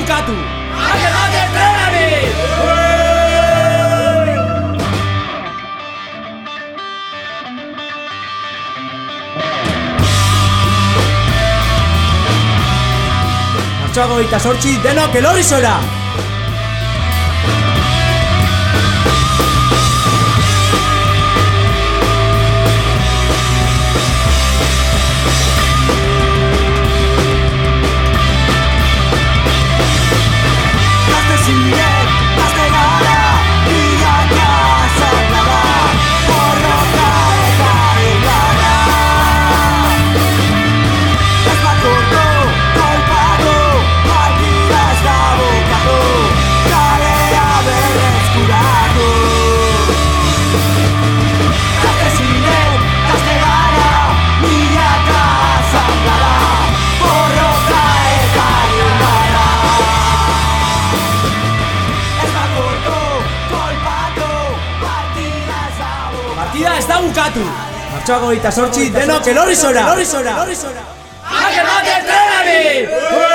bukatu! Ake bate trenari! Martxoago eta sortzi denok elorizora! partida ez da bukatu. Martxoago eta sortzi denok elorizora. Elorizora. Elorizora. Hake mate trenari!